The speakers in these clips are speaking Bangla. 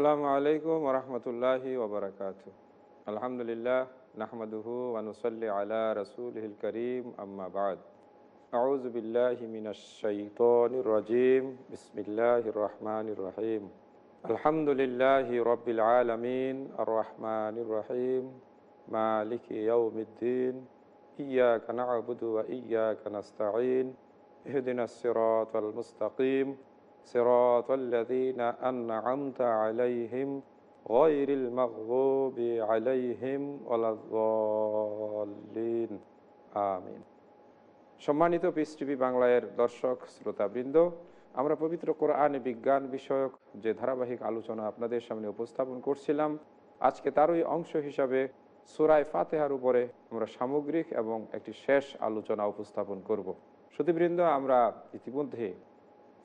আসসালামু আলাইকুম রহমতুল্লাহি ওবরাকাত আলহামদুলিল্লাহ নাহমদুহু আনুসল্লি আলা রসুলহিল করিম আম্মা বাদ আউজ বিল্লাহি মিনাশ-শাইতানির রাজিম বিসমিল্লাহির রহমানির রহিম আলহামদুলিল্লাহি রব্বিল আলামিন আর রহমানির রহিম মালিকি ইয়াউমিদ্দিন ইয়াকা না'বুদু ওয়া ইয়াকা নাস্তাঈন ইহদিনাস সিরাতাল মুস্তাকিম صراط الذين أنعمت عليهم غير المغضوب عليهم ولا الضالين آمين সম্মানিত পিস টিভি বাংলার দর্শক শ্রোতাবৃন্দ আমরা পবিত্র কোরআন বিজ্ঞান বিষয়ক যে ধারাবাহিক আলোচনা আপনাদের সামনে উপস্থাপন করছিলাম আজকে তারই অংশ হিসাবে সুরায় ফাতেহার উপরে আমরা সামগ্রিক এবং একটি শেষ আলোচনা উপস্থাপন করব শ্রুতিবৃন্দ আমরা ইতিমধ্যে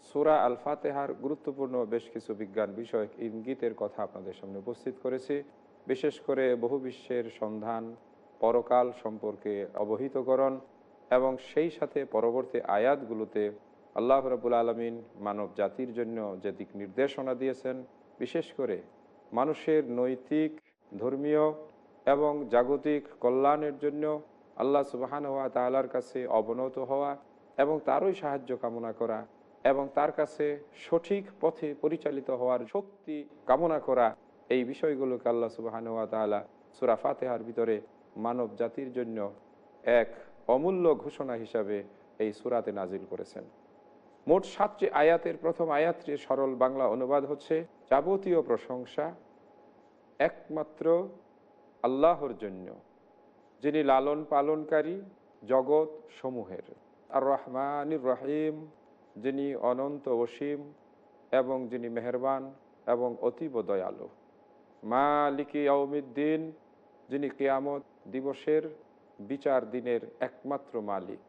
সুরা আল ফাতেহার গুরুত্বপূর্ণ বেশ কিছু বিজ্ঞান বিষয়ক ইঙ্গিতের কথা আপনাদের সামনে উপস্থিত করেছি। বিশেষ করে বহু বিশ্বের সন্ধান, পরকাল সম্পর্কে অবহিতকরণ এবং সেই সাথে পরবর্তী আয়াতগুলোতে আল্লাহ রবুল আলমিন মানব জাতির জন্য যে দিক নির্দেশনা দিয়েছেন, বিশেষ করে মানুষের নৈতিক, ধর্মীয় এবং জাগতিক কল্যাণের জন্য আল্লাহ সুবাহান হওয়া তালার কাছে অবনত হওয়া এবং তারই সাহায্য কামনা করা এবং তার কাছে সঠিক পথে পরিচালিত হওয়ার শক্তি কামনা করা এই বিষয়গুলোকে আল্লাহ সুবাহানুয়া তালা সুরা ফাতেহার ভিতরে মানব জাতির জন্য এক অমূল্য ঘোষণা হিসাবে এই সুরাতে নাজিল করেছেন। মোট সাতটি আয়াতের প্রথম আয়াতটির সরল বাংলা অনুবাদ হচ্ছে, যাবতীয় প্রশংসা একমাত্র আল্লাহর জন্য, যিনি লালন পালনকারী জগৎ সমূহের। আর রহমানির রহিম। যিনি অনন্ত অসীম এবং যিনি মেহরবান এবং অতীব দয়ালু। মালিকি আউমিদ্দিন যিনি কেয়ামত দিবসের বিচার দিনের একমাত্র মালিক।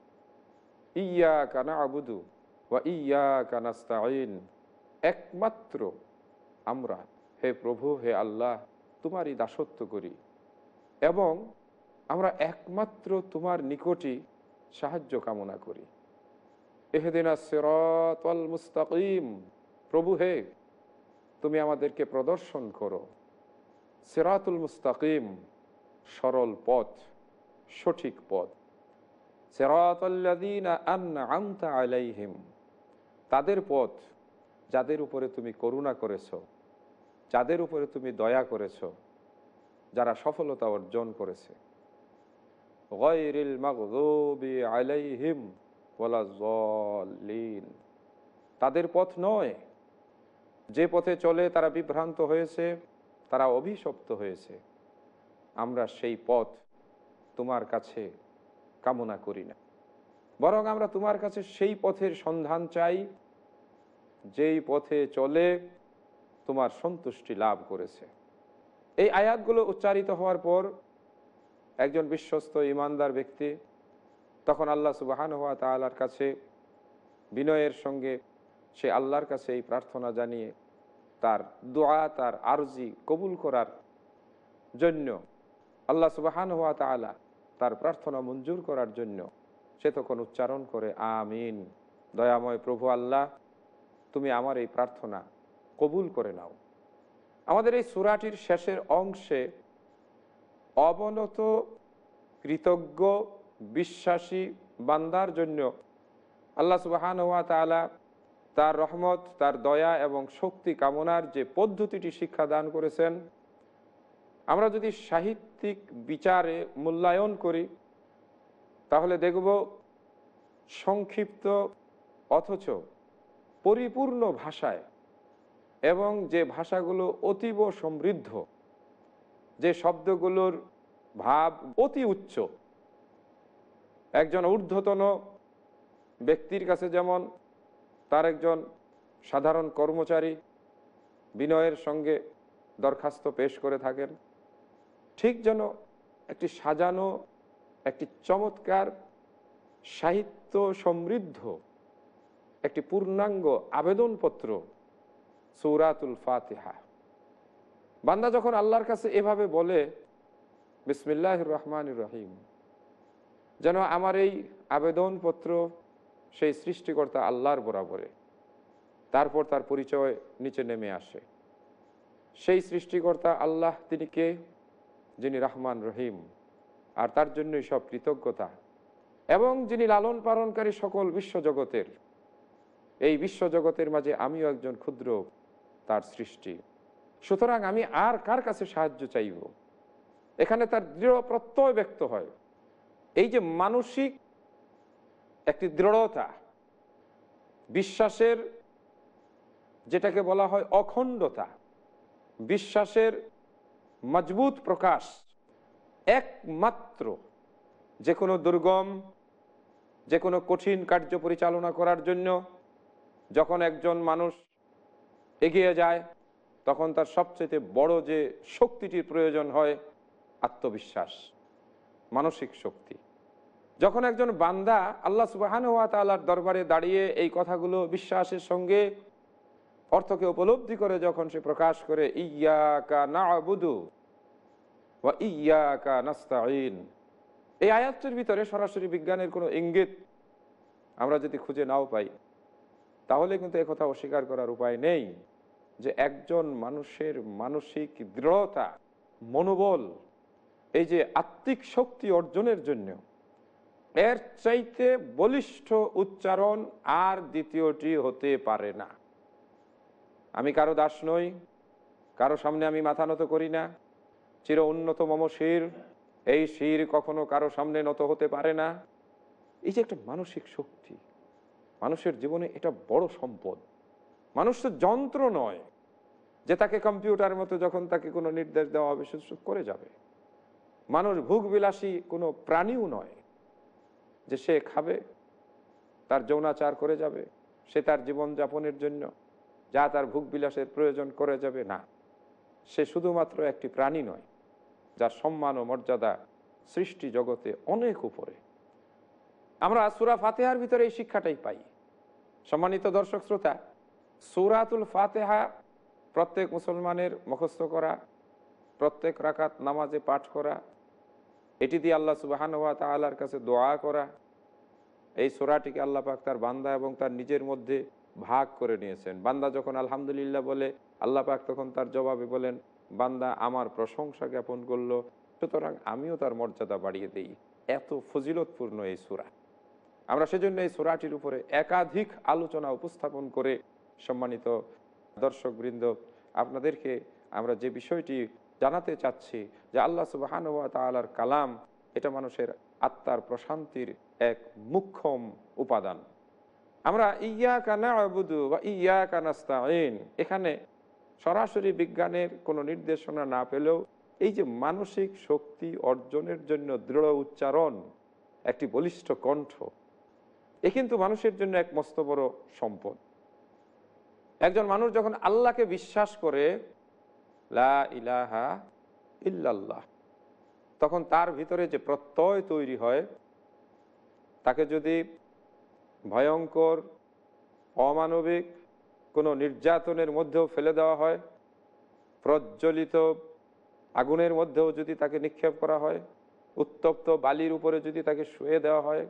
ইয়া কানা আবুদু বা ইয়া কানাস্তাইন একমাত্র আমরা, হে প্রভু, হে আল্লাহ, তোমারই দাসত্ব করি এবং আমরা একমাত্র তোমার নিকটই সাহায্য কামনা করি। মুস্তাকিম। প্রভু হে, তুমি আমাদেরকে প্রদর্শন করো। সেরাতুল মুস্তাকিম, সরল পথ, সঠিক পথ। আলাইহিম, তাদের পথ যাদের উপরে তুমি করুণা করেছ, যাদের উপরে তুমি দয়া করেছ, যারা সফলতা অর্জন করেছে। গয়রিল মাগদুবি আলাইহিম তাদের পথ নয়। যে পথে চলে তারা বিভ্রান্ত হয়েছে, তারা অভিশপ্ত হয়েছে। আমরা সেই পথ তোমার কাছে কামনা করি না। বরং আমরা তোমার কাছে সেই পথের সন্ধান চাই, যেই পথে চলে তোমার সন্তুষ্টি লাভ করেছে। এই আয়াতগুলো উচ্চারিত হওয়ার পর একজন বিশ্বস্ত ইমানদার ব্যক্তি তখন আল্লাহ সুবাহান হওয়া তালার কাছে বিনয়ের সঙ্গে সে আল্লাহর কাছে এই প্রার্থনা জানিয়ে তার দোয়া, তার আরজি কবুল করার জন্য আল্লাহ সুবাহান হওয়া তালা তার প্রার্থনা মঞ্জুর করার জন্য সে তখন উচ্চারণ করে, আমিন। দয়াময় প্রভু আল্লাহ, তুমি আমার এই প্রার্থনা কবুল করে নাও। আমাদের এই সুরাটির শেষের অংশে অবনত কৃতজ্ঞ বিশ্বাসী বান্দার জন্য আল্লাহ সুবাহান তালা তার রহমত, তার দয়া এবং শক্তি কামনার যে পদ্ধতিটি শিক্ষা দান করেছেন, আমরা যদি সাহিত্যিক বিচারে মূল্যায়ন করি, তাহলে দেখব সংক্ষিপ্ত অথচ পরিপূর্ণ ভাষায় এবং যে ভাষাগুলো অতীব সমৃদ্ধ, যে শব্দগুলোর ভাব অতি উচ্চ একজন ঊর্ধ্বতন ব্যক্তির কাছে যেমন, তার একজন সাধারণ কর্মচারী বিনয়ের সঙ্গে দরখাস্ত পেশ করে থাকেন। ঠিক যেন একটি সাজানো, একটি চমৎকার, সাহিত্য সমৃদ্ধ, একটি পূর্ণাঙ্গ আবেদনপত্র সৌরাতুল ফাতেহা। বান্দা যখন আল্লাহর কাছে এভাবে বলে বিসমিল্লাহ রহমান রহিম যেন আমার এই আবেদনপত্র সেই সৃষ্টিকর্তা আল্লাহর বরাবরে। তারপর তার পরিচয় নিচে নেমে আসে। সেই সৃষ্টিকর্তা আল্লাহ তিনি কে? যিনি রহমান রহিম। আর তার জন্যই সব কৃতজ্ঞতা। এবং যিনি লালন পালনকারী সকল বিশ্বজগতের। এই বিশ্বজগতের মাঝে আমিও একজন ক্ষুদ্র তার সৃষ্টি। সুতরাং আমি আর কার কাছে সাহায্য চাইব? এখানে তার দৃঢ় প্রত্যয় ব্যক্ত হয়। এই যে মানসিক একটি দৃঢ়তা, বিশ্বাসের যেটাকে বলা হয় অখণ্ডতা, বিশ্বাসের মজবুত প্রকাশ একমাত্র যে কোনো দুর্গম যে কোনো কঠিন কার্য পরিচালনা করার জন্য যখন একজন মানুষ এগিয়ে যায়, তখন তার সবচেয়ে বড় যে শক্তিটির প্রয়োজন হয় আত্মবিশ্বাস। মানসিক শক্তি। যখন একজন বান্দা আল্লাহ সুবাহান দরবারে দাঁড়িয়ে এই কথাগুলো বিশ্বাসের সঙ্গে অর্থকে উপলব্ধি করে যখন সে প্রকাশ করে ইয়া কা না আবুদু বা ইয়া কা নাস্তাইন এই আয়াতটির ভিতরে সরাসরি বিজ্ঞানের কোনো ইঙ্গিত আমরা যদি খুঁজে নাও পাই, তাহলে কিন্তু একথা অস্বীকার করার উপায় নেই যে একজন মানুষের মানসিক দৃঢ়তা, মনোবল এই যে আত্মিক শক্তি অর্জনের জন্য, এর চাইতে বলিষ্ঠ উচ্চারণ আর দ্বিতীয়টি হতে পারে না। আমি কারও দাস নই, কারও সামনে আমি মাথা নত করি না, চির উন্নত মম শির, এই শির কখনো কারও সামনে নত হতে পারে না। এই যে একটা মানসিক শক্তি, মানুষের জীবনে এটা বড় সম্পদ। মানুষ তো যন্ত্র নয় যে তাকে কম্পিউটার মতো যখন তাকে কোনো নির্দেশ দেওয়া হবে, সে করে যাবে। মানুষ ভোগ বিলাসী কোনো প্রাণীও নয় যে সে খাবে, তার যৌনাচার করে যাবে, সে তার জীবন যাপনের জন্য যা তার ভোগ বিলাসের প্রয়োজন করে যাবে, না। সে শুধুমাত্র একটি প্রাণী নয়, যার সম্মান ও মর্যাদা সৃষ্টি জগতে অনেক উপরে। আমরা সুরা ফাতেহার ভিতরে এই শিক্ষাটাই পাই। সম্মানিত দর্শক শ্রোতা, সুরাতুল ফাতেহা প্রত্যেক মুসলমানের মুখস্থ করা, প্রত্যেক রাকাত নামাজে পাঠ করা এটি দিয়ে আল্লাহ সুবাহানুয়া তাল্লার কাছে দোয়া করা। এই সোরাটিকে আল্লাহ পাক তার বান্দা এবং তার নিজের মধ্যে ভাগ করে নিয়েছেন। বান্দা যখন আলহামদুলিল্লাহ বলে, আল্লাহ পাক তখন তার জবাবে বলেন, বান্দা, আমার প্রশংসা জ্ঞাপন করল, সুতরাং আমিও তার মর্যাদা বাড়িয়ে দিই। এত ফজিলতপূর্ণ এই সুরা। আমরা সেজন্য এই সুরাটির উপরে একাধিক আলোচনা উপস্থাপন করে সম্মানিত দর্শকবৃন্দ, আপনাদেরকে আমরা যে বিষয়টি জানাতে চাচ্ছি যে আল্লাহ সুবাহানুয়া তালার কালাম এটা মানুষের আত্মার প্রশান্তির এক মুখ্যম উপাদান। আমরা ইয়া কানা আবুদু বা ইয়া কানাস্তাইন এখানে সরাসরি বিজ্ঞানের কোনো নির্দেশনা না পেলেও এই যে মানসিক শক্তি অর্জনের জন্য দৃঢ় উচ্চারণ একটি বলিষ্ঠ কণ্ঠ, এ কিন্তু মানুষের জন্য এক মস্ত বড় সম্পদ। একজন মানুষ যখন আল্লাহকে বিশ্বাস করে, লা ইলাহা ইল্লাল্লাহ। তখন তার ভিতরে যে প্রত্যয় তৈরি হয়, তাকে যদি ভয়ঙ্কর, অমানবিক কোনো নির্যাতনের মধ্যেও ফেলে দেওয়া হয়, প্রজ্বলিত আগুনের মধ্যেও যদি তাকে নিক্ষেপ করা হয়, উত্তপ্ত বালির উপরে যদি তাকে শুয়ে দেওয়া হয়,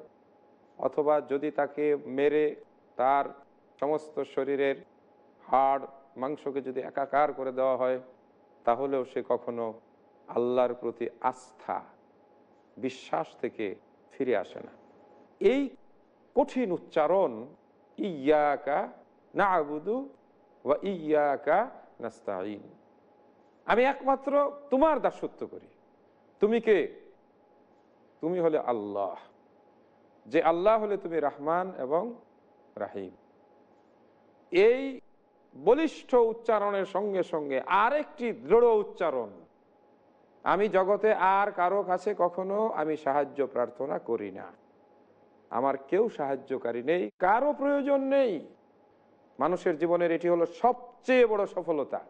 অথবা যদি তাকে মেরে তার সমস্ত শরীরের হাড়, মাংসকে যদি একাকার করে দেওয়া হয়, তাহলেও সে কখনো আল্লাহর প্রতি আস্থা, বিশ্বাস থেকে ফিরে আসে না। এই কঠিন উচ্চারণ ইয়াকা না আবুদু বা ইয়াকা নাস্তাইন আমি একমাত্র তোমার দাসত্ব করি। তুমি কে? তুমি হলে আল্লাহ। যে আল্লাহ হলে তুমি রাহমান এবং রাহিম। এই বলিষ্ঠ উচ্চারণের সঙ্গে সঙ্গে আরেকটি দৃঢ় উচ্চারণ আমি জগতে আর কারও কাছে কখনো আমি সাহায্য প্রার্থনা করি না। আমার কেউ সাহায্যকারী নেই, কারও প্রয়োজন নেই। মানুষের জীবনের এটি হলো সবচেয়ে বড় সফলতা।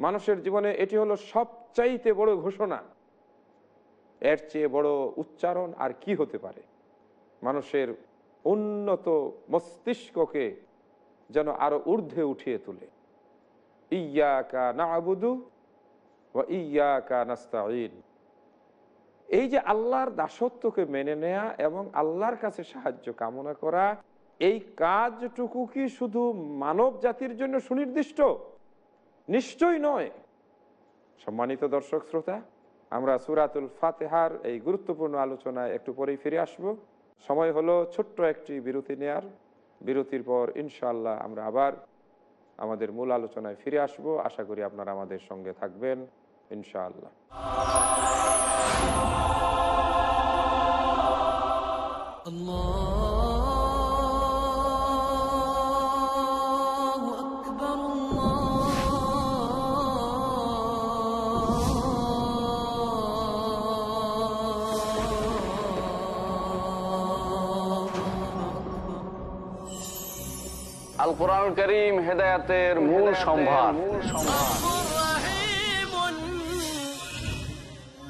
মানুষের জীবনে এটি হলো সবচাইতে বড় ঘোষণা। এর চেয়ে বড় উচ্চারণ আর কি হতে পারে? মানুষের উন্নত মস্তিষ্ককে যেন আরও ঊর্ধ্বে উঠিয়ে তোলে। ইয়াকা না আবুদু এই যে আল্লাহর দাসত্বকে মেনে নেয়া এবং আল্লাহর কাছে সাহায্য কামনা করা, এই কাজটুকু কি শুধু মানব জাতির জন্য সুনির্দিষ্ট? নিশ্চয় নয়। সম্মানিত দর্শক শ্রোতা, আমরা সুরাতুল ফাতেহার এই গুরুত্বপূর্ণ আলোচনায় একটু পরেই ফিরে আসব। সময় হলো ছোট্ট একটি বিরতি নেয়ার। বিরতির পর ইনশাল্লাহ আমরা আবার আমাদের মূল আলোচনায় ফিরে আসব। আশা করি আপনারা আমাদের সঙ্গে থাকবেন। ইনশাআল্লাহ। আল্লাহ আল কোরআন করিম হেদায়াতের মূল সম্ভার।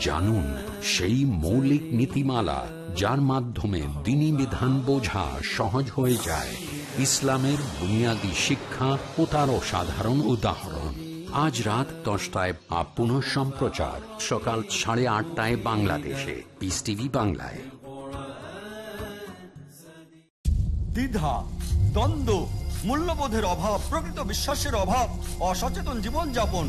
জানুন সেই মৌলিক নীতিমালা যার মাধ্যমে দিনী বিধান বোঝা সহজ হয়ে যায়। ইসলামের বুনিয়াদী শিক্ষা ও তার অসাধারণ উদাহরণ। আজ রাত দশটায় পুনঃ সম্প্রচার, সকাল সাড়ে আটটায় বাংলাদেশে। পিস টিভি বাংলায়। দ্বিধা, দ্বন্দ্ব, মূল্যবোধের অভাব, প্রকৃত বিশ্বাসের অভাব, অসচেতন জীবনযাপন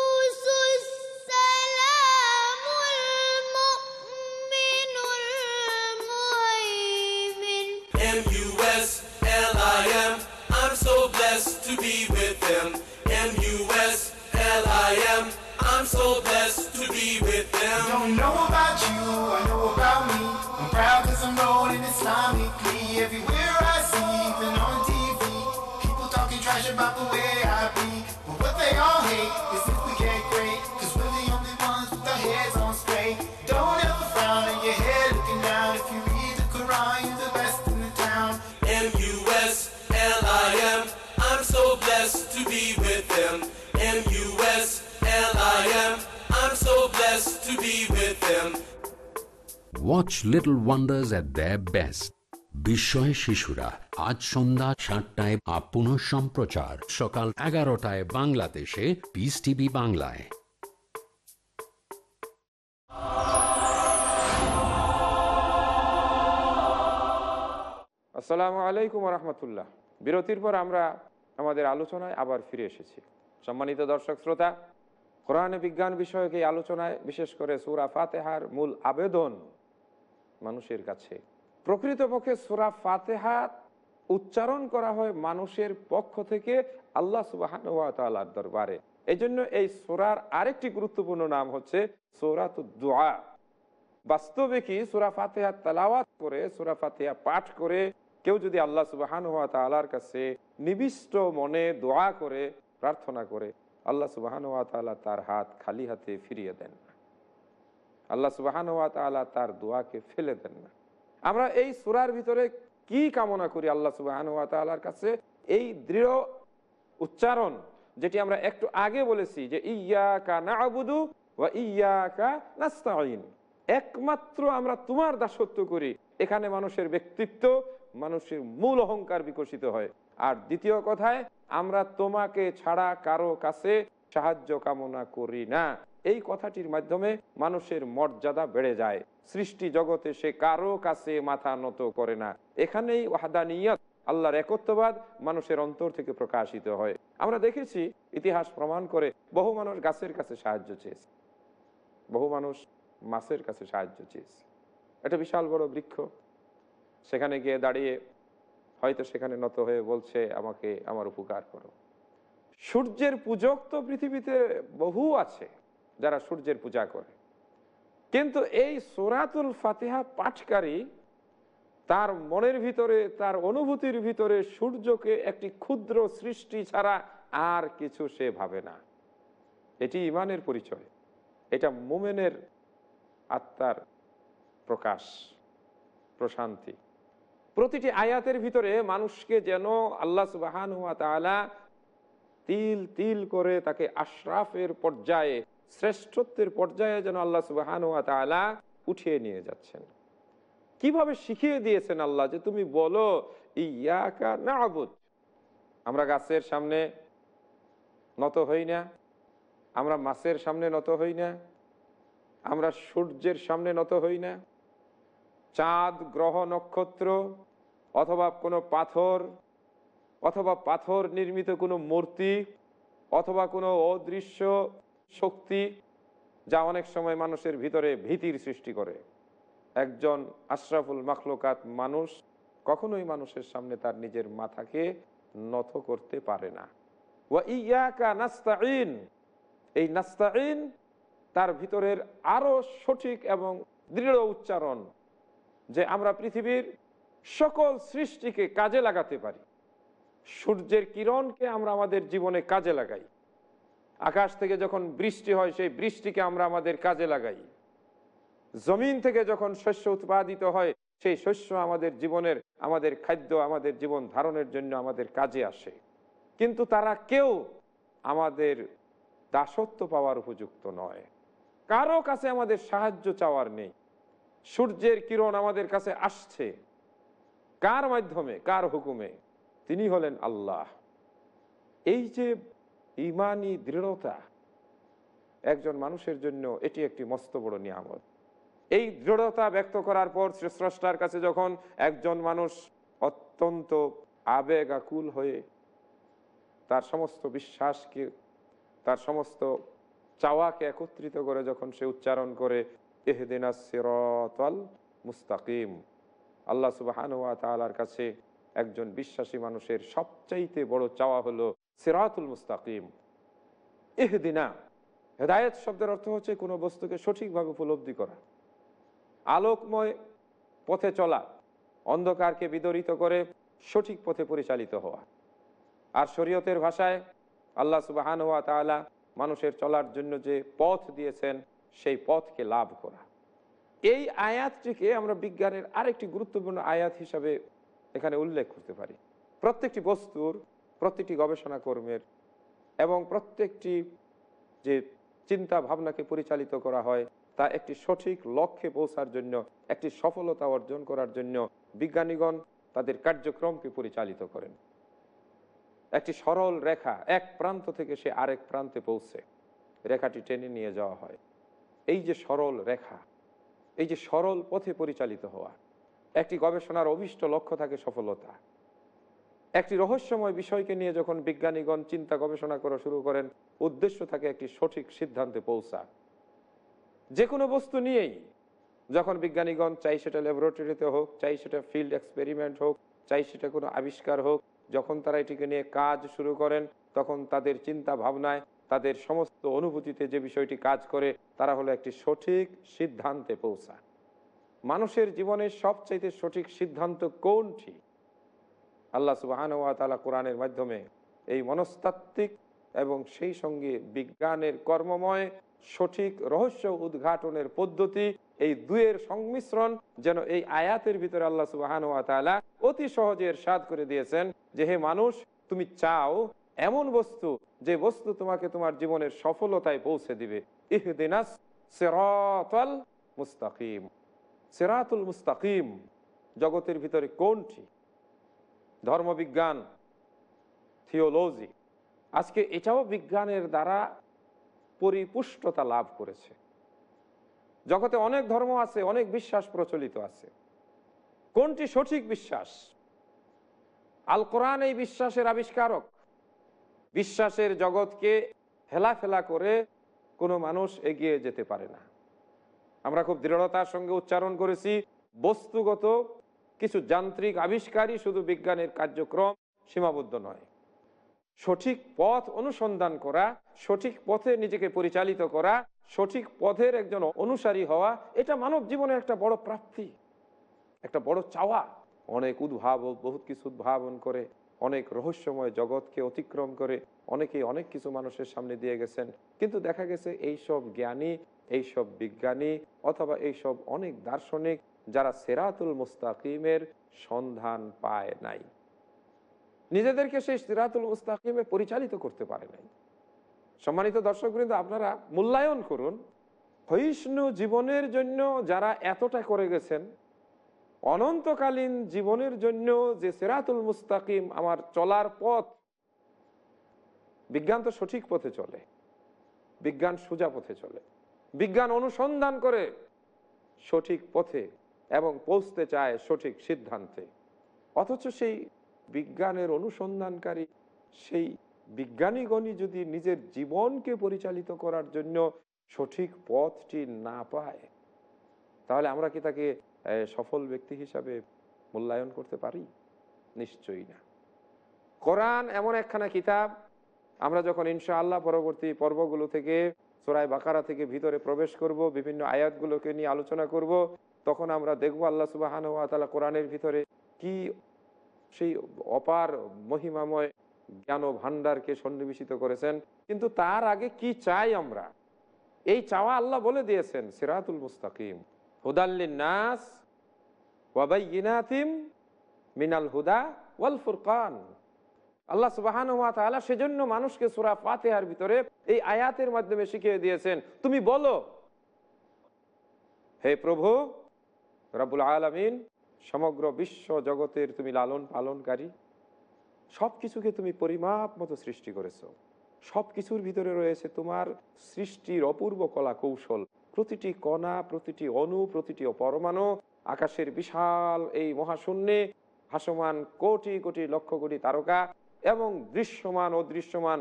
the way I be. But what they all hate is if we get great. Cause we're the only ones with our heads on straight. Don't ever frown on your head looking down. If you read the Quran, you're the best in the town. M-U-S-L-I-M. I'm so blessed to be with them. M-U-S-L-I-M. I'm so blessed to be with them. Watch little wonders at the best বিস্ময় শিশুরা আজ সন্ধ্যা সাতটায় আপ পুনঃ সম্প্রচার। সকাল এগারোটায় বাংলাদেশে পিস টিভি বাংলায়। আসসালামু আলাইকুম রহমতুল্লাহ বিরতির পর আমরা আমাদের আলোচনায় আবার ফিরে এসেছি। সম্মানিত দর্শক শ্রোতা, কোরআনে বিজ্ঞান বিষয়ক এই আলোচনায় বিশেষ করে সুরা ফাতেহার মূল আবেদন মানুষের কাছে। প্রকৃতপক্ষে সুরা ফাতেহা উচ্চারণ করা হয় মানুষের পক্ষ থেকে আল্লাহ সুবাহান দরবারে। এই জন্য এই সোরার আরেকটি গুরুত্বপূর্ণ নাম হচ্ছে সোরাত দোয়া বাস্তবে কি সুরা ফাতেহা তালাওয়াত করে, সুরা ফাতেহা পাঠ করে কেউ যদি আল্লাহ সুবাহান কাছে নিবিষ্ট মনে দোয়া করে, প্রার্থনা করে, আল্লাহ সুবাহান তার হাত খালি হাতে ফিরিয়ে দেন না। আল্লাহ সুবাহান তার দোয়াকে ফেলে দেন না। আমরা এই সুরার ভিতরে কি কামনা করি আল্লাহ তালার কাছে? এই দৃঢ় উচ্চারণ যেটি আমরা একটু আগে বলেছি যে ইয়া কা না আবুদু বা ইয়া কা নাস্তাইন একমাত্র আমরা তোমার দাসত্ব করি। এখানে মানুষের ব্যক্তিত্ব, মানুষের মূল অহংকার বিকশিত হয়। আর দ্বিতীয় কথায়, আমরা তোমাকে ছাড়া কারও কাছে সাহায্য কামনা করি না। এই কথাটির মাধ্যমে মানুষের মর্যাদা বেড়ে যায়। সৃষ্টি জগতে সে কারও কাছে মাথা নত করে না। এখানেই ওয়াহাদানিয়ত, আল্লাহর একত্ববাদ মানুষের অন্তর থেকে প্রকাশিত হয়। আমরা দেখেছি, ইতিহাস প্রমাণ করে বহু মানুষ গাছের কাছে সাহায্য চেয়েছে। বহু মানুষ মাছের কাছে সাহায্য চেয়েছে। এটা বিশাল বড় বৃক্ষ। সেখানে গিয়ে দাঁড়িয়ে হয়তো সেখানে নত হয়ে বলছে, আমাকে, আমার উপকার করো। সূর্যের পূজক তো পৃথিবীতে বহু আছে। যারা সূর্যের পূজা করে। কিন্তু এই সোরাতুল ফাতিহা পাঠকারী তার মনের ভিতরে, তার অনুভূতির ভিতরে সূর্যকে একটি ক্ষুদ্র সৃষ্টি ছাড়া আর কিছু সে ভাবে না। এটি ইমানের পরিচয়। এটা মোমেনের আত্মার প্রকাশ, প্রশান্তি। প্রতিটি আয়াতের ভিতরে মানুষকে যেন আল্লাহ সুবাহান হুয়া তালা তিল তিল করে তাকে আশরাফের পর্যায়ে শ্রেষ্ঠত্বের পর্যায়ে যেন আল্লাহ সুবাহান উঠিয়ে নিয়ে যাচ্ছেন। কীভাবে শিখিয়ে দিয়েছেন আল্লাহ যে তুমি বলো ইয়াকা না আবুদ আমরা গাছের সামনে নত হই না, আমরা মাছের সামনে নত হই না, আমরা সূর্যের সামনে নত হই না। চাঁদ, গ্রহ, নক্ষত্র অথবা কোনো পাথর, অথবা পাথর নির্মিত কোনো মূর্তি অথবা কোনো অদৃশ্য শক্তি যা অনেক সময় মানুষের ভিতরে ভীতির সৃষ্টি করে। একজন আশরাফুল মাখলুকাত মানুষ কখনোই মানুষের সামনে তার নিজের মাথাকে নত করতে পারে না। ইয়াকা এই নাস্তাইন তার ভিতরের আরও সঠিক এবং দৃঢ় উচ্চারণ যে আমরা পৃথিবীর সকল সৃষ্টিকে কাজে লাগাতে পারি। সূর্যের কিরণকে আমরা আমাদের জীবনে কাজে লাগাই। আকাশ থেকে যখন বৃষ্টি হয়, সেই বৃষ্টিকে আমরা আমাদের কাজে লাগাই। জমিন থেকে যখন শস্য উৎপাদিত হয়, সেই শস্য আমাদের জীবনের, আমাদের খাদ্য, আমাদের জীবন ধারণের জন্য আমাদের কাজে আসে। কিন্তু তারা কেউ আমাদের দাসত্ব পাওয়ার উপযুক্ত নয়। কারও কাছে আমাদের সাহায্য চাওয়ার নেই। সূর্যের কিরণ আমাদের কাছে আসছে। কার মাধ্যমে? কার হুকুমে? তিনি হলেন আল্লাহ। এই যে ইমানি দৃঢ়তা একজন মানুষের জন্য এটি একটি মস্ত বড় নিয়ামত। এই দৃঢ়তা ব্যক্ত করার পর স্রষ্টার কাছে যখন একজন মানুষ অত্যন্ত আবেগ আকুল হয়ে তার সমস্ত বিশ্বাসকে, তার সমস্ত চাওয়াকে একত্রিত করে যখন সে উচ্চারণ করে এহদিনা সিরতল মুস্তাকিম আল্লাহ সুবাহান তালার কাছে একজন বিশ্বাসী মানুষের সবচাইতে বড় চাওয়া হলো সিরাতুল মুস্তাকিম এহদিনা হেদায়ত শব্দের অর্থ হচ্ছে কোনো বস্তুকে সঠিকভাবে উপলব্ধি করা। আলোকময় পথে চলা, অন্ধকারকে বিদরিত করে সঠিক পথে পরিচালিত হওয়া। আর শরীয়তের ভাষায় আল্লাহ সুবাহান ওয়া তালা মানুষের চলার জন্য যে পথ দিয়েছেন, সেই পথকে লাভ করা। এই আয়াতটিকে আমরা বিজ্ঞানের আরেকটি গুরুত্বপূর্ণ আয়াত হিসাবে এখানে উল্লেখ করতে পারি। প্রত্যেকটি বস্তুর প্রত্যেকটি গবেষণা কর্মের এবং প্রত্যেকটি যে চিন্তা ভাবনাকে পরিচালিত করা হয়, তা একটি সঠিক লক্ষ্যে পৌঁছার জন্য, একটি সফলতা অর্জন করার জন্য বিজ্ঞানীগণ তাদের কার্যক্রমকে পরিচালিত করেন। একটি সরল রেখা এক প্রান্ত থেকে সে আরেক প্রান্তে পৌঁছে, রেখাটি টেনে নিয়ে যাওয়া হয়। এই যে সরল রেখা, এই যে সরল পথে পরিচালিত হওয়া, একটি গবেষণার অভিষ্ট লক্ষ্য থাকে সফলতা। একটি রহস্যময় বিষয়কে নিয়ে যখন বিজ্ঞানীগণ চিন্তা গবেষণা করা শুরু করেন, উদ্দেশ্য থাকে একটি সঠিক সিদ্ধান্তে পৌঁছা। যে কোনো বস্তু নিয়েই, যখন বিজ্ঞানীগণ চাই সেটা ল্যাবরেটরিতে হোক, চাই সেটা ফিল্ড এক্সপেরিমেন্ট হোক, চাই সেটা কোনো আবিষ্কার হোক, যখন তারা এটিকে নিয়ে কাজ শুরু করেন, তখন তাদের চিন্তা ভাবনায়, তাদের সমস্ত অনুভূতিতে যে বিষয়টি কাজ করে, তারা হলো একটি সঠিক সিদ্ধান্তে পৌঁছা। মানুষের জীবনের সবচাইতে সঠিক সিদ্ধান্ত কোনটি? আল্লাহ সুবাহান ওয়া তালা কোরআনের মাধ্যমে এই মনস্তাত্ত্বিক এবং সেই সঙ্গে বিজ্ঞানের কর্মময়, সঠিক রহস্য উদ্ঘাটনের পদ্ধতি, এই দুয়ের সংমিশ্রণ যেন এই আয়াতের ভিতরে আল্লাহ সুবাহান ওয়া তালা অতি সহজে সাদ করে দিয়েছেন যে, হে মানুষ, তুমি চাও এমন বস্তু যে বস্তু তোমাকে তোমার জীবনের সফলতায় পৌঁছে দিবে। মুস্তাকিম। সেরাতুল মুস্তাকিম জগতের ভিতরে কোনটি? ধর্মবিজ্ঞান, থিওলজি, আজকে এটাও বিজ্ঞানের দ্বারা পরিপুষ্টতা লাভ করেছে। জগতে অনেক ধর্ম আছে, অনেক বিশ্বাস প্রচলিত আছে। কোনটি সঠিক বিশ্বাস? আল কোরআন এই বিশ্বাসের আবিষ্কারক। বিশ্বাসের জগৎকে হেলাফেলা করে কোনো মানুষ এগিয়ে যেতে পারে না। আমরা খুব দৃঢ়তার সঙ্গে উচ্চারণ করেছি, বস্তুগত কিছু যান্ত্রিক আবিষ্কারই শুধু বিজ্ঞানের কার্যক্রম সীমাবদ্ধ নয়। সঠিক পথ অনুসন্ধান করা, সঠিক পথে নিজেকে পরিচালিত করা, সঠিক পথের একজন অনুসারী হওয়া, এটা মানব জীবনের একটা বড় প্রাপ্তি, একটা বড় চাওয়া। অনেক উদ্ভাবক বহুত কিছু উদ্ভাবন করে, অনেক রহস্যময় জগৎকে অতিক্রম করে, অনেকেই অনেক কিছু মানুষের সামনে দিয়ে গেছেন। কিন্তু দেখা গেছে এইসব জ্ঞানী, এইসব বিজ্ঞানী অথবা এইসব অনেক দার্শনিক যারা সেরাতুল মুস্তাকিমের সন্ধান পায় নাই। নিজেদেরকে সেই সিরাতুল মুস্তাকিমে পরিচালিত করতে পারে নাই। সম্মানিত দর্শক কিন্তু আপনারা মূল্যায়ন করুন। ক্ষয়িষ্ণু জীবনের জন্য যারা এতটা করে গেছেন, অনন্তকালীন জীবনের জন্য যে সেরাতুল মুস্তাকিম আমার চলার পথ, বিজ্ঞান তো সঠিক পথে চলে, বিজ্ঞান সোজা পথে চলে, বিজ্ঞান অনুসন্ধান করে সঠিক পথে এবং পৌঁছতে চায় সঠিক সিদ্ধান্তে। অথচ সেই বিজ্ঞানের অনুসন্ধানকারী, সেই বিজ্ঞানীগণই যদি নিজের জীবনকে পরিচালিত করার জন্য সঠিক পথটি না পায়, তাহলে আমরা কি তাকে সফল ব্যক্তি হিসাবে মূল্যায়ন করতে পারি? নিশ্চয়ই না। কোরআন এমন একখানা কিতাব, আমরা যখন ইনশা আল্লাহ পরবর্তী পর্বগুলো থেকে সোরাই বাকারা থেকে ভিতরে প্রবেশ করব, বিভিন্ন আয়াতগুলোকে নিয়ে আলোচনা করব তখন আমরা দেখব আল্লাহ সুবাহান তালা কোরআনের ভিতরে কি সেই অপার মহিমাময় জ্ঞান ভান্ডারকে সন্নিবেশিত করেছেন। কিন্তু তার আগে কি চাই আমরা? এই চাওয়া আল্লাহ বলে দিয়েছেন, সিরাতুল মুস্তাকিম। নাস মিনাল হুদা ওয়াল ফুরকান। আল্লাহ সুবাহান সেজন্য মানুষকে সুরা ফাতেহার ভিতরে এই আয়াতের মাধ্যমে শিখিয়ে দিয়েছেন, তুমি বলো, হে প্রভু রাবুল আলমিন সমগ্র বিশ্ব জগতের তুমি লালন পালনকারী সব কিছুকে তুমি পরিমাপ মতো সৃষ্টি করেছ। সব কিছুর ভিতরে রয়েছে তোমার সৃষ্টির অপূর্ব কলা কৌশল। প্রতিটি কণা, প্রতিটি অণু, প্রতিটি পরমাণু আকাশের বিশাল এই মহাশূন্যে ভাসমান কোটি কোটি লক্ষ কোটি তারকা এবং দৃশ্যমান, অদৃশ্যমান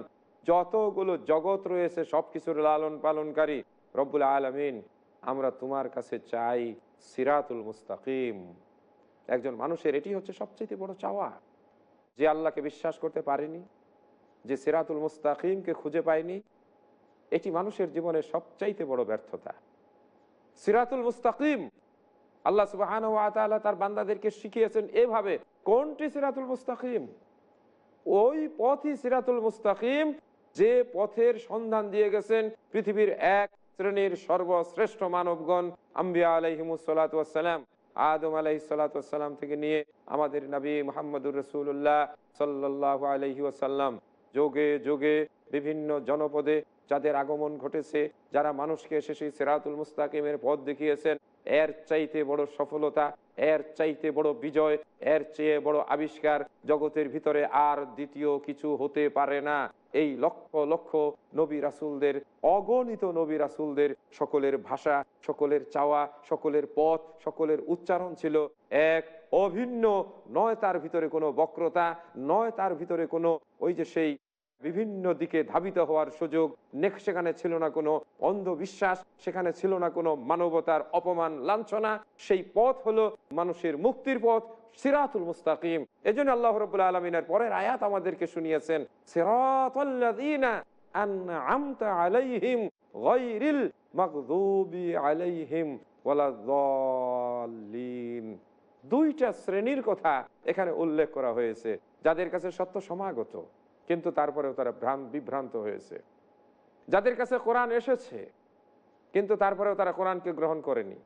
যতগুলো জগৎ রয়েছে সবকিছুর লালন পালনকারী, রব্বুল আলমিন, আমরা তোমার কাছে চাই সিরাতুল মুস্তাকিম। একজন মানুষের এটি হচ্ছে সবচেয়ে বড় চাওয়া। যে আল্লাহকে বিশ্বাস করতে পারেনি, যে সিরাতুল মুস্তাকিমকে খুঁজে পায়নি, এটি মানুষের জীবনের সবচাইতে বড় ব্যর্থতা। সিরাতুল মুস্তাকিম, আল্লাহ সুবাহান তার বান্দাদেরকে শিখিয়েছেন এভাবে, কোনটি সিরাতুল মুস্তাকিম? ওই পথই সিরাতুল মুস্তাকিম যে পথের সন্ধান দিয়ে গেছেন পৃথিবীর এক শ্রেণির সর্বশ্রেষ্ঠ মানবগণ আম্বিয়া আলাইহিমুসালাম আদম আলাইসালাম থেকে নিয়ে আমাদের নবী মোহাম্মদুর রসুল্লাহ সাল্লাহ আলহি ওসাল্লাম যোগে যোগে বিভিন্ন জনপদে যাদের আগমন ঘটেছে, যারা মানুষকে এসে সেই সেরাতুল মুস্তাকিমের পথ দেখিয়েছেন, এর চাইতে বড় সফলতা, এর চাইতে বড় বিজয়, এর চেয়ে বড় আবিষ্কার জগতের ভিতরে আর দ্বিতীয় কিছু হতে পারে না। এই লক্ষ লক্ষ নবী রাসুলদের, অগণিত নবী রাসুলদের সকলের ভাষা, সকলের চাওয়া, সকলের পথ, সকলের উচ্চারণ ছিল এক অভিন্ন। নয় তার ভিতরে কোনো বক্রতা, নয় তার ভিতরে কোনো ওই যে সেই বিভিন্ন দিকে ধাবিত হওয়ার সুযোগ। নেক সেখানে ছিল না কোনো অন্ধবিশ্বাস, সেখানে ছিল না কোনো মানবতার অপমান, লাঞ্ছনা। সেই পথ হলো মানুষের মুক্তির পথ সিরাতুল মুস্তাকিম। এই জন্য আল্লাহ রবুল্লা আলমিনের পরের আয়াত আমাদেরকে শুনিয়েছেন দুইটা শ্রেণির কথা এখানে উল্লেখ করা হয়েছে, যাদের কাছে সত্য সমাগত, কিন্তু তারপরেও তারা ভ্রান্ত বিভ্রান্ত হয়েছে। যাদের কাছে কোরআন এসেছে, কিন্তু তারপরেও তারা কোরআনকে গ্রহণ করেনি।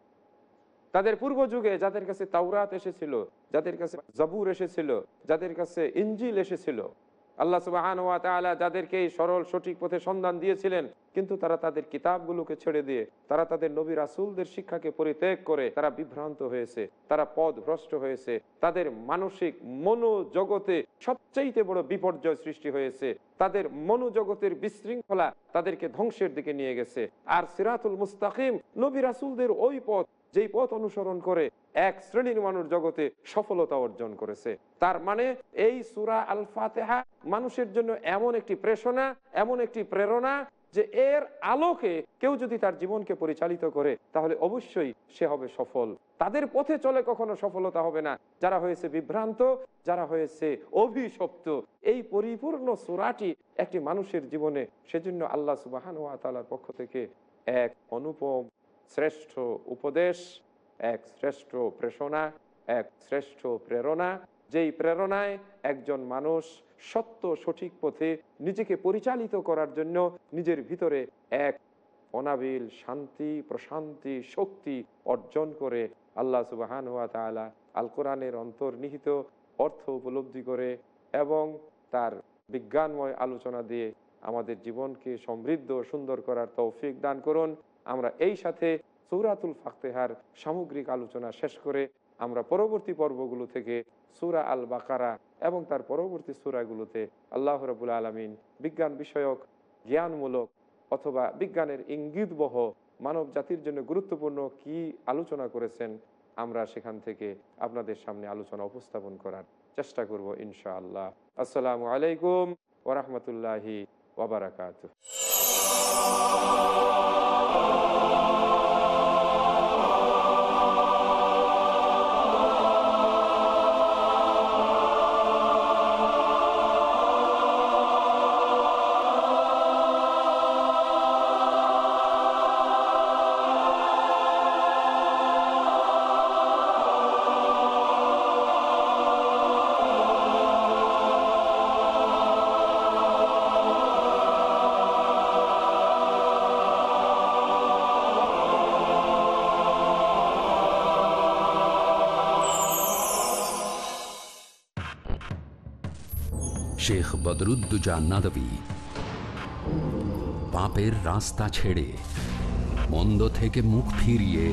তাদের পূর্ব যুগে যাদের কাছে তাওরাত এসেছিল, যাদের কাছে জবুর এসেছিল, যাদের কাছে ইঞ্জিল এসেছিল, আল্লাহ তাআলা যাদেরকে এই সরল সঠিক পথে সন্ধান দিয়েছিলেন, কিন্তু তারা তাদের কিতাবগুলোকে ছেড়ে দিয়ে, তারা তাদের নবী রাসুলদের শিক্ষাকে পরিত্যাগ করে তারা বিভ্রান্ত হয়েছে, তারা পদ ভ্রষ্ট হয়েছে, তাদের মানসিক মনোজগতে সবচাইতে বড় বিপর্যয় সৃষ্টি হয়েছে, তাদের মনোজগতের বিশৃঙ্খলা তাদেরকে ধ্বংসের দিকে নিয়ে গেছে। আর সিরাতুল মুস্তাকিম নবী রাসুলদের ওই পথ যেই পথ অনুসরণ করে এক শ্রেণির মানুষ জগতে সফলতা অর্জন করেছে। তার মানে এই সুরা আল ফাতেহা মানুষের জন্য এমন একটি প্রেষণা এমন একটি প্রেরণা যে এর আলোকে কেউ যদি তার জীবনকে পরিচালিত করে, তাহলে অবশ্যই সে হবে সফল। তাদের পথে চলে কখনো সফলতা হবে না। যারা হয়েছে বিভ্রান্ত, যারা হয়েছে অভিশপ্ত, এই পরিপূর্ণ সুরাটি একটি মানুষের জীবনে সেজন্য আল্লাহ সুবাহান ওয়া তালার পক্ষ থেকে এক অনুপম শ্রেষ্ঠ উপদেশ, এক শ্রেষ্ঠ প্রেষণা, এক শ্রেষ্ঠ প্রেরণা। যেই প্রেরণায় একজন মানুষ সত্য সঠিক পথে নিজেকে পরিচালিত করার জন্য নিজের ভিতরে এক অনাবিল শান্তি, প্রশান্তি, শক্তি অর্জন করে আল্লাহ সুবাহান ওয়া তালা আল কোরআনের অন্তর্নিহিত অর্থ উপলব্ধি করে এবং তার বিজ্ঞানময় আলোচনা দিয়ে আমাদের জীবনকে সমৃদ্ধ সুন্দর করার তৌফিক দান করুন। আমরা এই সাথে সৌরাতুল ফাতেহার সামগ্রিক আলোচনা শেষ করে আমরা পরবর্তী পর্বগুলো থেকে সুরা আল বাকারা এবং তার পরবর্তী সুরাগুলোতে আল্লাহ রবুল আলমিন বিজ্ঞান বিষয়ক, জ্ঞানমূলক অথবা বিজ্ঞানের ইঙ্গিতবহ মানব জাতির জন্য গুরুত্বপূর্ণ কি আলোচনা করেছেন আমরা সেখান থেকে আপনাদের সামনে আলোচনা উপস্থাপন করার চেষ্টা করব ইনশাআল্লাহ। আসসালামু আলাইকুম ওরহমতুল্লাহি ওবরাকাত শেখ বদরুদ্দুজা নাদবী। পাপের রাস্তা ছেড়ে মন্দ থেকে মুখ ফিরিয়ে।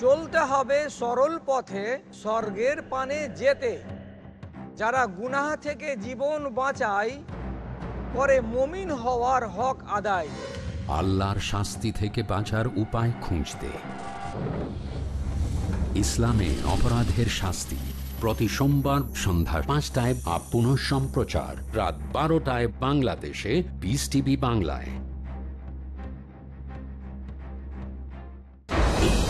চলতে হবে সরল পথে স্বর্গের পানে যেতে। যারা গুনাহ থেকে জীবন বাঁচায় করে মমিন হওয়ার হক আদায়। আল্লাহর শাস্তি থেকে বাঁচার উপায় খুঁজতে। ইসলামে অপরাধের শাস্তি। প্রতি সোমবার সন্ধ্যা পাঁচটায় আপ পুনঃ সম্প্রচার রাত বারোটায় বাংলাদেশে বিস টিভি বাংলায়।